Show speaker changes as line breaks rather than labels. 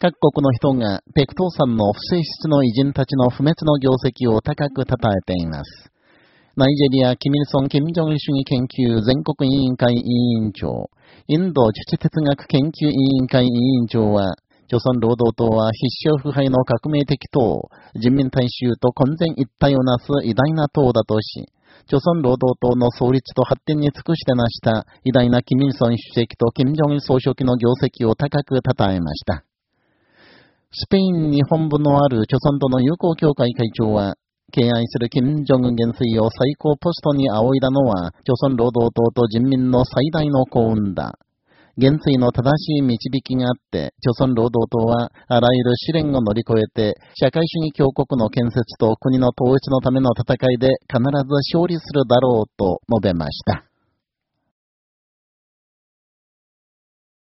各国の人がペクトーさんの不正室の偉人たちの不滅の業績を高く称えています。ナイジェリア、キミルソン・キム・ジョン主義研究全国委員会委員長、インド地質哲学研究委員会委員長は、朝鮮労働党は必勝腐敗の革命的党、人民大衆と混然一体をなす偉大な党だとし、朝鮮労働党の創立と発展に尽くして成した偉大なキミルソン主席とキム・ジョン総書記の業績を高く称えました。スペインに本部のある朝鮮との友好協会会長は、敬愛する金正恩元帥を最高ポストに仰いだのは、朝鮮労働党と人民の最大の幸運だ。元帥の正しい導きがあって、朝鮮労働党はあらゆる試練を乗り越えて、社会主義強国の建設と国の統一のための戦いで必ず勝利するだろうと述べました。